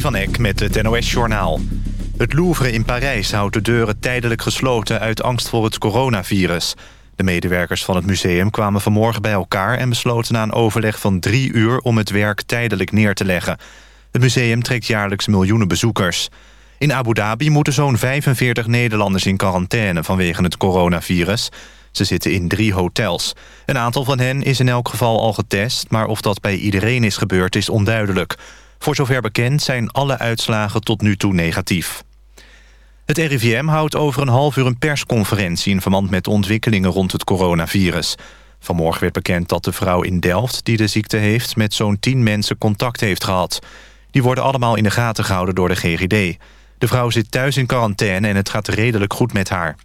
Van Eck met het NOS-journaal. Het Louvre in Parijs houdt de deuren tijdelijk gesloten... uit angst voor het coronavirus. De medewerkers van het museum kwamen vanmorgen bij elkaar... en besloten na een overleg van drie uur om het werk tijdelijk neer te leggen. Het museum trekt jaarlijks miljoenen bezoekers. In Abu Dhabi moeten zo'n 45 Nederlanders in quarantaine... vanwege het coronavirus. Ze zitten in drie hotels. Een aantal van hen is in elk geval al getest... maar of dat bij iedereen is gebeurd is onduidelijk... Voor zover bekend zijn alle uitslagen tot nu toe negatief. Het RIVM houdt over een half uur een persconferentie... in verband met ontwikkelingen rond het coronavirus. Vanmorgen werd bekend dat de vrouw in Delft die de ziekte heeft... met zo'n 10 mensen contact heeft gehad. Die worden allemaal in de gaten gehouden door de GGD. De vrouw zit thuis in quarantaine en het gaat redelijk goed met haar.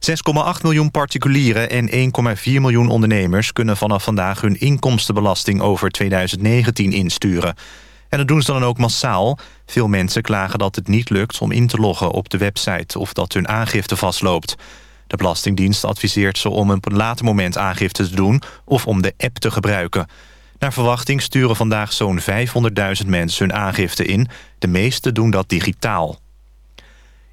6,8 miljoen particulieren en 1,4 miljoen ondernemers... kunnen vanaf vandaag hun inkomstenbelasting over 2019 insturen. En dat doen ze dan ook massaal. Veel mensen klagen dat het niet lukt om in te loggen op de website... of dat hun aangifte vastloopt. De Belastingdienst adviseert ze om op een later moment aangifte te doen... of om de app te gebruiken. Naar verwachting sturen vandaag zo'n 500.000 mensen hun aangifte in. De meeste doen dat digitaal.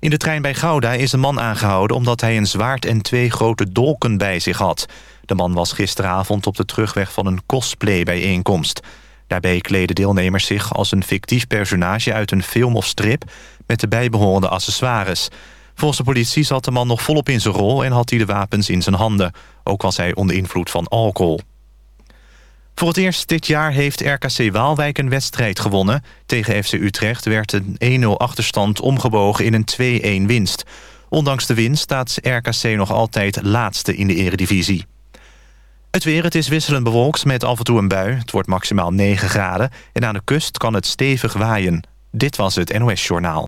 In de trein bij Gouda is een man aangehouden... omdat hij een zwaard en twee grote dolken bij zich had. De man was gisteravond op de terugweg van een cosplay-bijeenkomst. Daarbij kleden deelnemers zich als een fictief personage... uit een film of strip met de bijbehorende accessoires. Volgens de politie zat de man nog volop in zijn rol... en had hij de wapens in zijn handen. Ook was hij onder invloed van alcohol. Voor het eerst dit jaar heeft RKC Waalwijk een wedstrijd gewonnen. Tegen FC Utrecht werd een 1-0 achterstand omgebogen in een 2-1 winst. Ondanks de winst staat RKC nog altijd laatste in de eredivisie. Het weer, het is wisselend bewolkt met af en toe een bui. Het wordt maximaal 9 graden en aan de kust kan het stevig waaien. Dit was het NOS Journaal.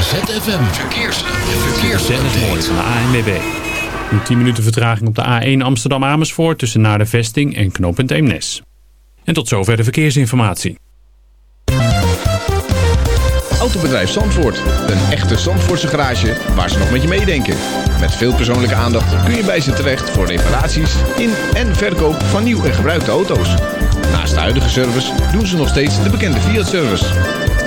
ZFM Verkeers. Verkeers. Dennis ANWB. Een 10 minuten vertraging op de A1 Amsterdam-Amersfoort... tussen naar de Vesting en knooppunt Eemnes. En tot zover de verkeersinformatie. Autobedrijf Zandvoort. Een echte Zandvoortse garage waar ze nog met je meedenken. Met veel persoonlijke aandacht kun je bij ze terecht... voor reparaties in en verkoop van nieuw en gebruikte auto's. Naast de huidige service doen ze nog steeds de bekende Fiat-service.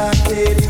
but fly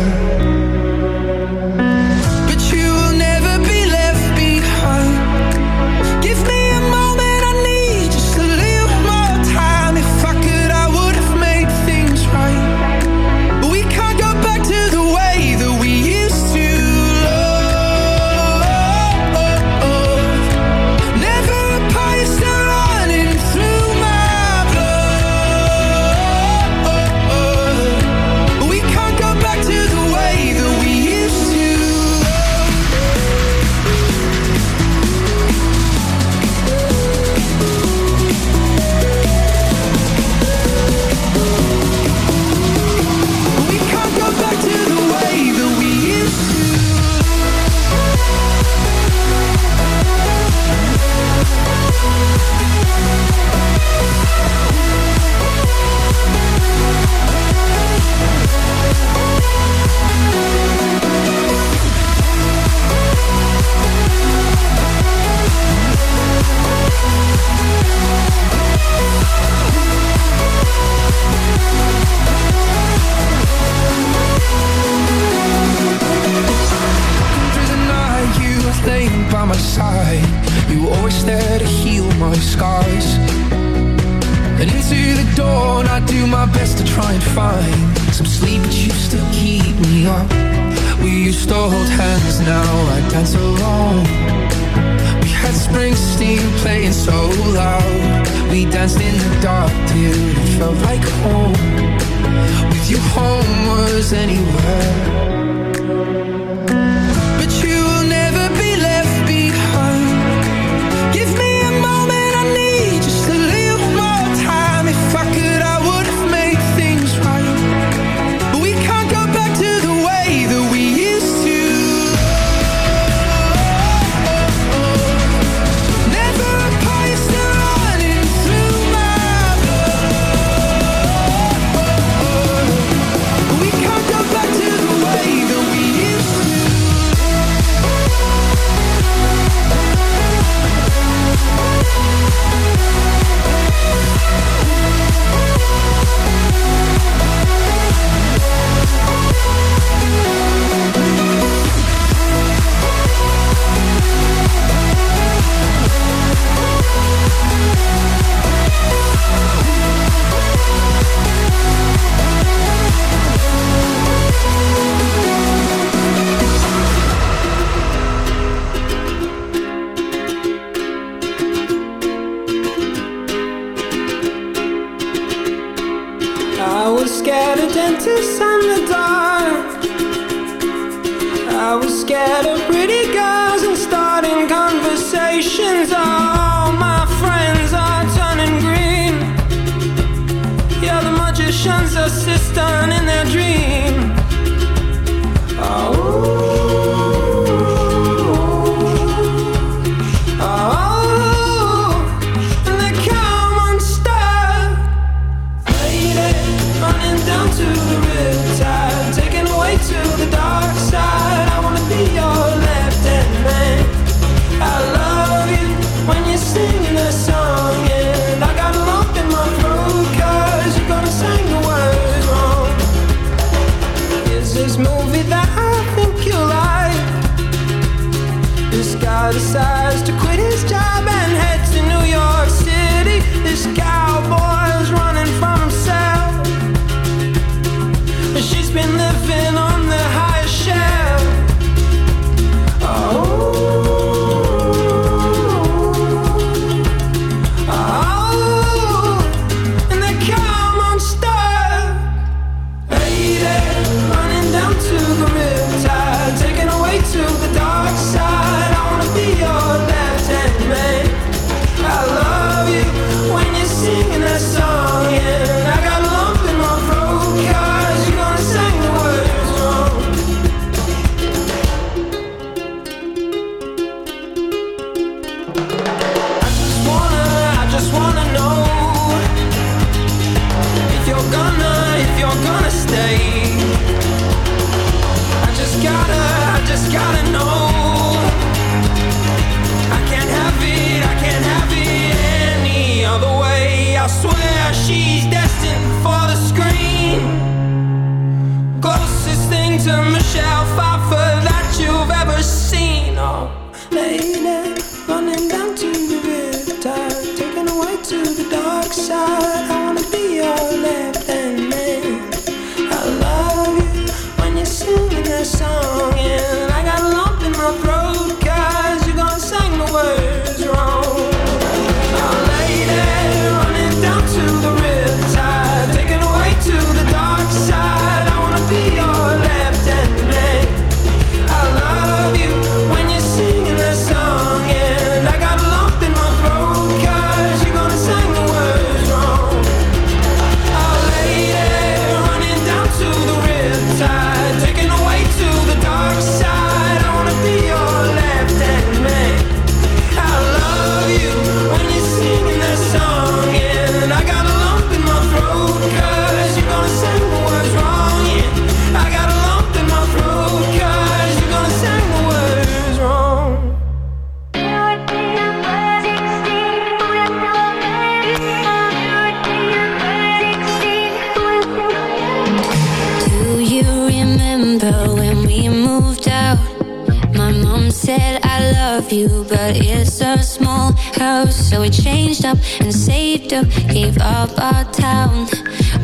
Up and saved up, gave up our town.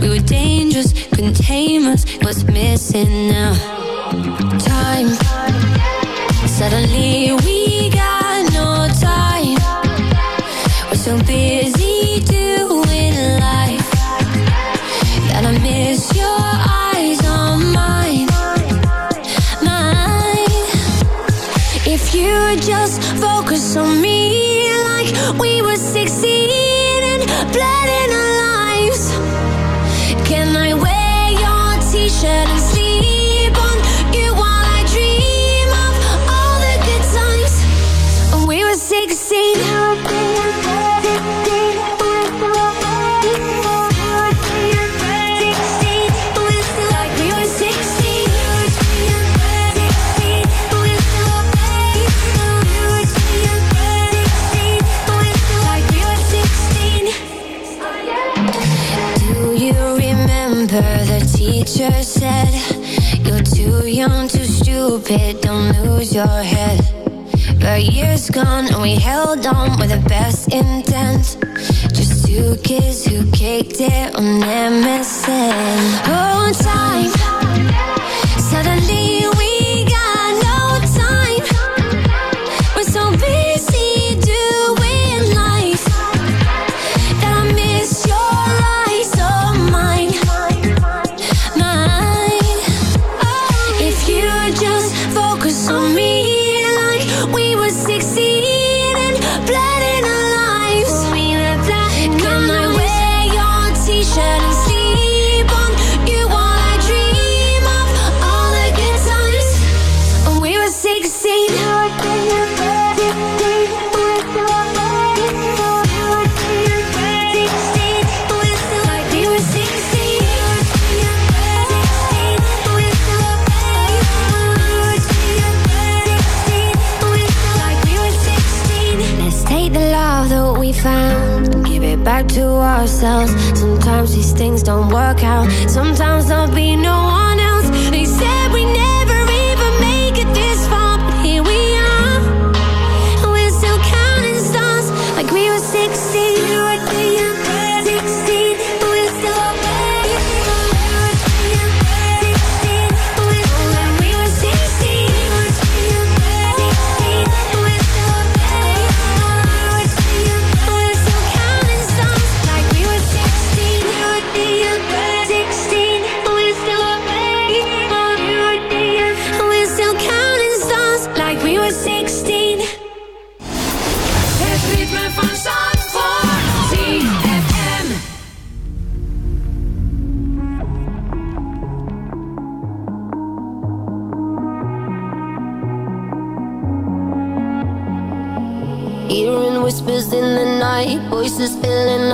We were dangerous, couldn't tame us. What's missing now? Time. Suddenly we your head. But years gone and we held on with the best intent. Just two kids who kicked it on MSN Oh, to ourselves. Sometimes these things don't work out. Sometimes there'll be no one else. They said we never even make it this far, but here we are. We're still counting stars like we were 16.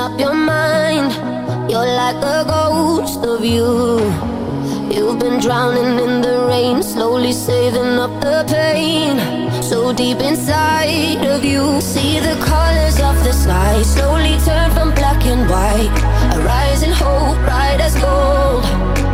Up your mind. You're like a ghost of you. You've been drowning in the rain, slowly saving up the pain. So deep inside of you, see the colors of the sky slowly turn from black and white. A rising hope, bright as gold.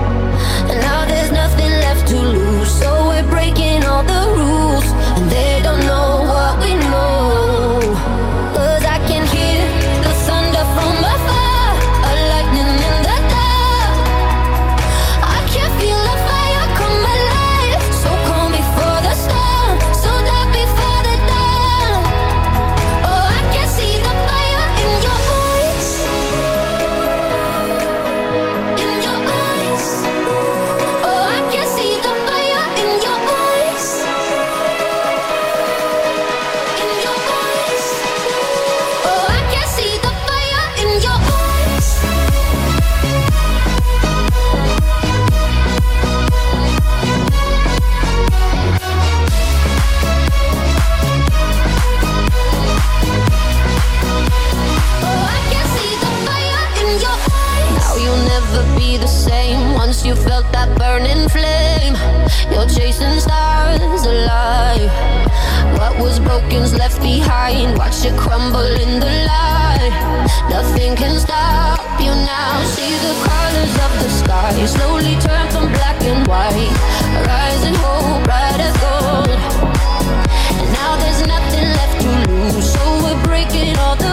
Alive. What was broken's left behind. Watch it crumble in the light. Nothing can stop you now. See the colors of the sky slowly turn from black and white. Rising hope, bright as gold. And now there's nothing left to lose. go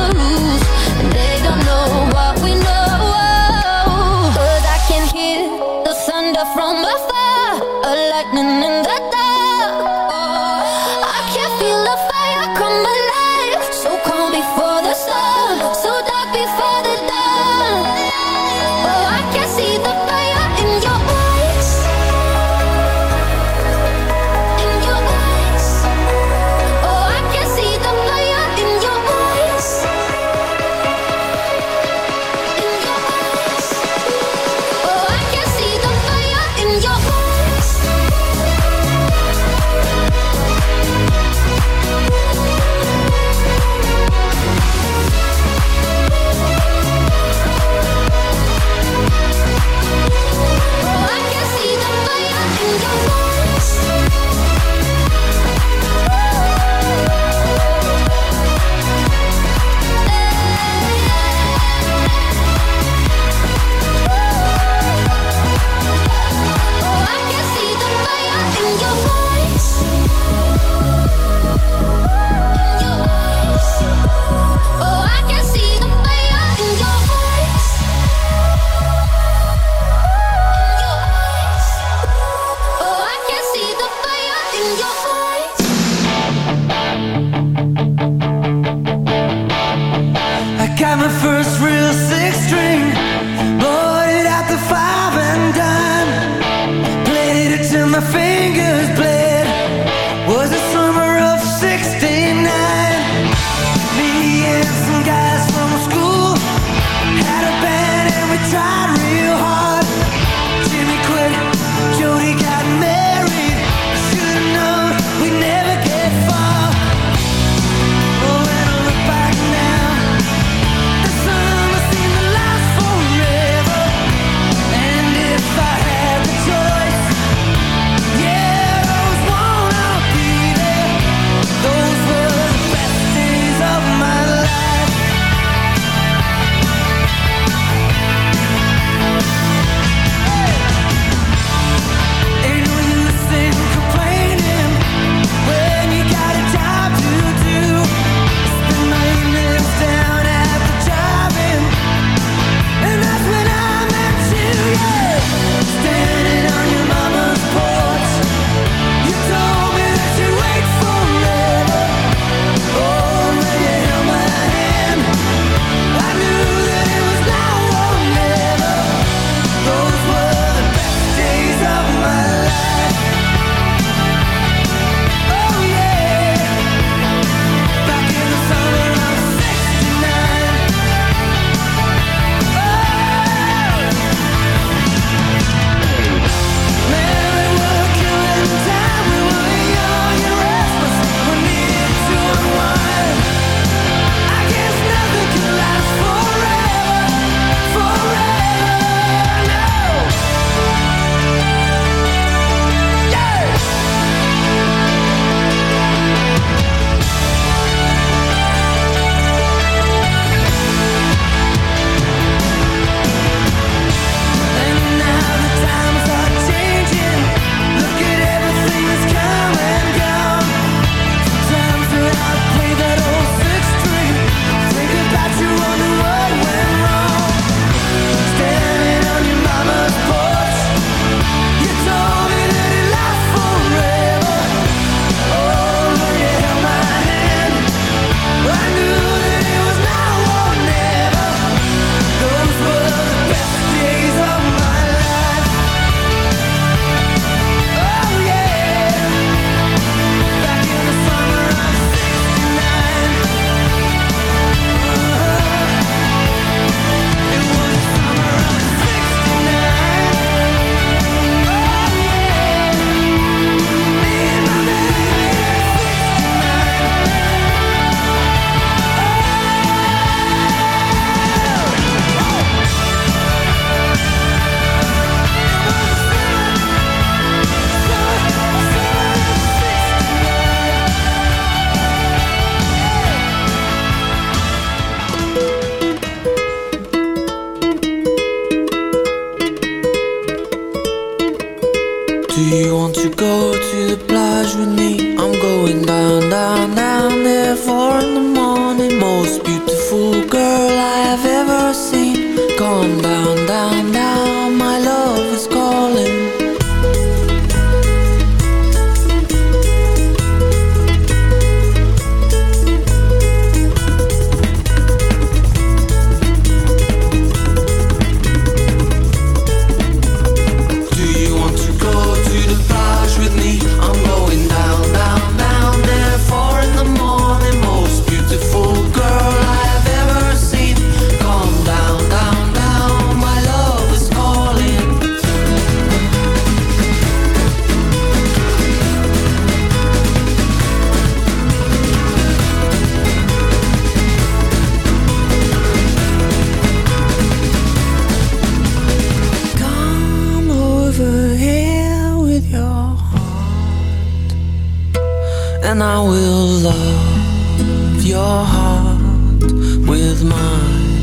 love your heart with mine.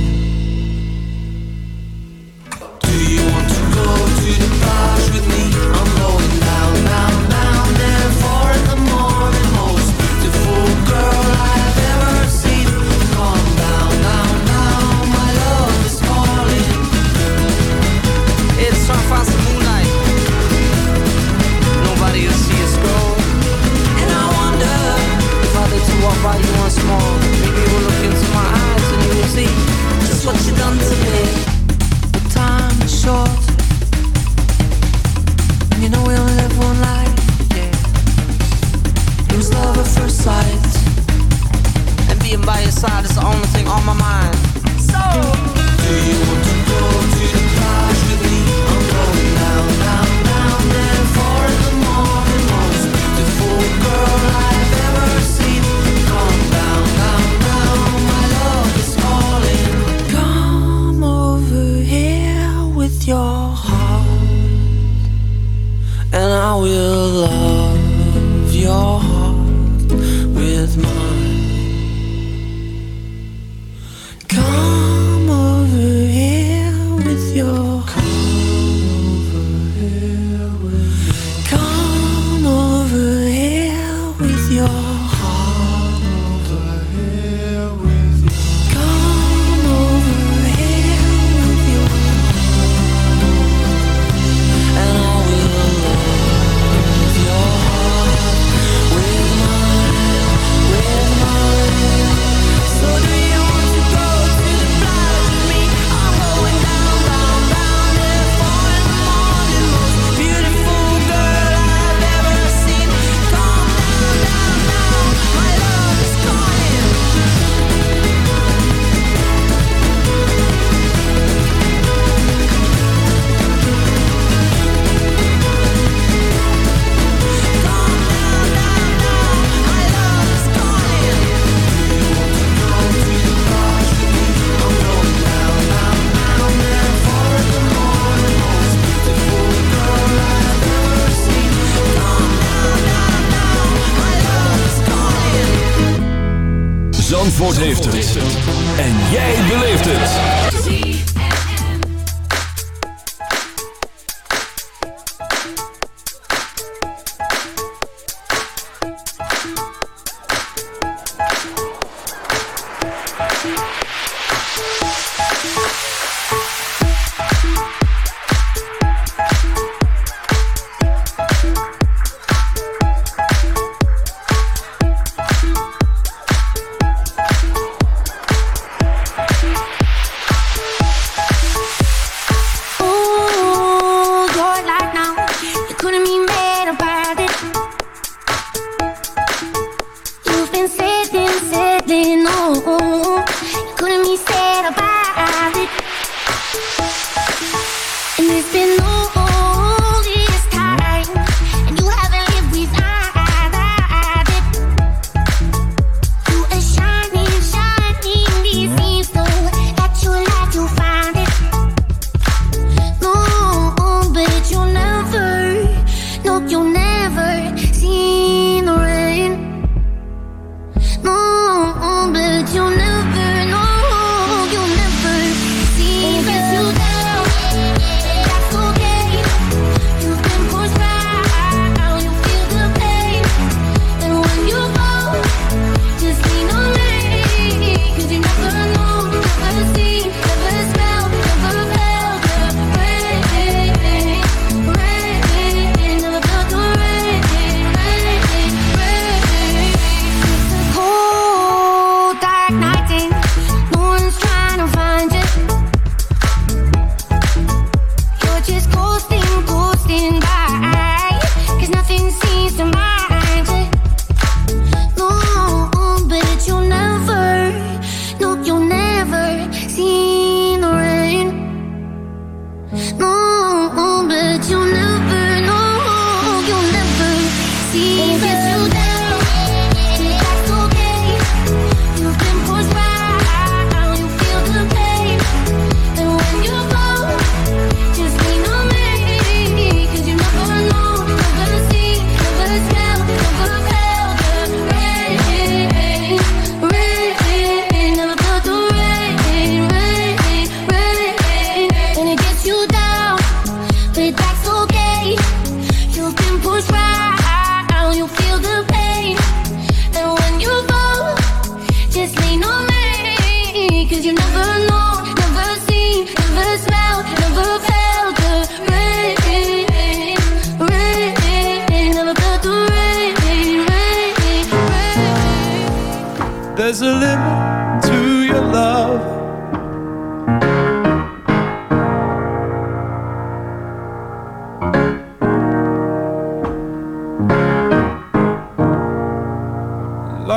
Heeft het.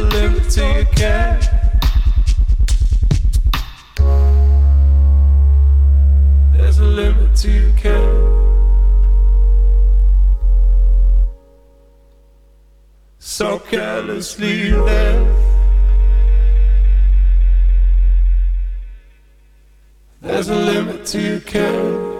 There's a limit to your care. There's a limit to your care. So carelessly there. There's a limit to care.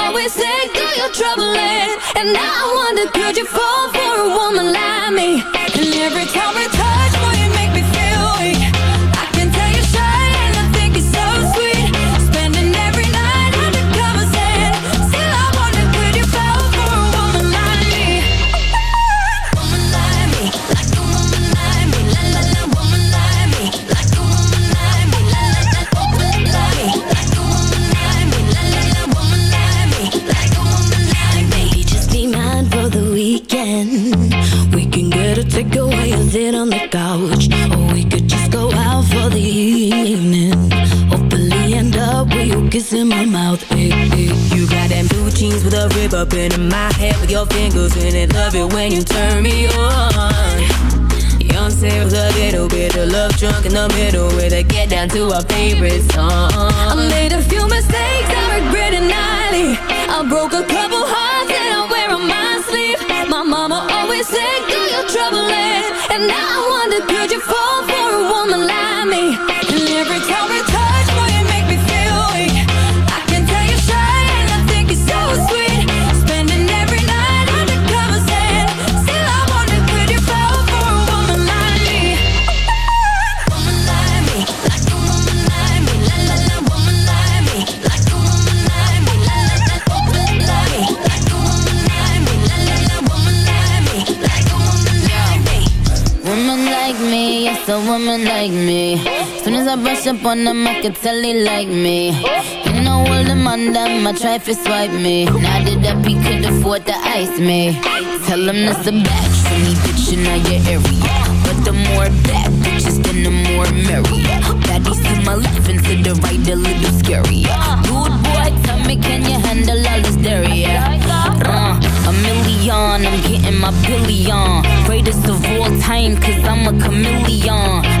said, girl, you're troubling. And now I wonder, could you fall for a woman like me? And every time we get Soon as I brush up on them, I can tell they like me. You know all the man them, I try to swipe me. Now that up, he could afford to ice me. Tell him that's a batch for me, bitch, in your area. But the more bad bitches, then the more merry. Baddies to my left and to the right, a little scary. Good boy, tell me, can you handle all this dairy? Uh, a million, I'm getting my billion. Greatest of all time, cause I'm a chameleon.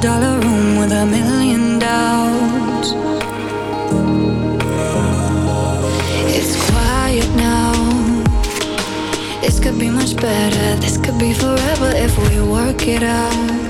dollar room with a million doubts. It's quiet now. This could be much better. This could be forever if we work it out.